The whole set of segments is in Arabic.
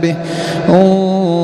به.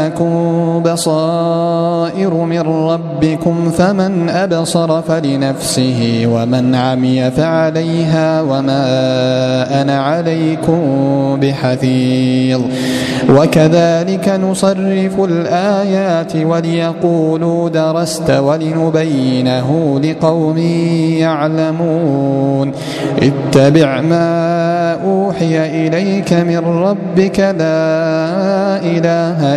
جاءكم بصائر من ربكم فمن أبصر فلنفسه ومن عمي فعليها وما أنا عليكم بحفيظ. وكذلك نصرف الآيات وليقولوا درست ولنبينه لقوم يعلمون. اتبع ما أوحي إليك من ربك لا إله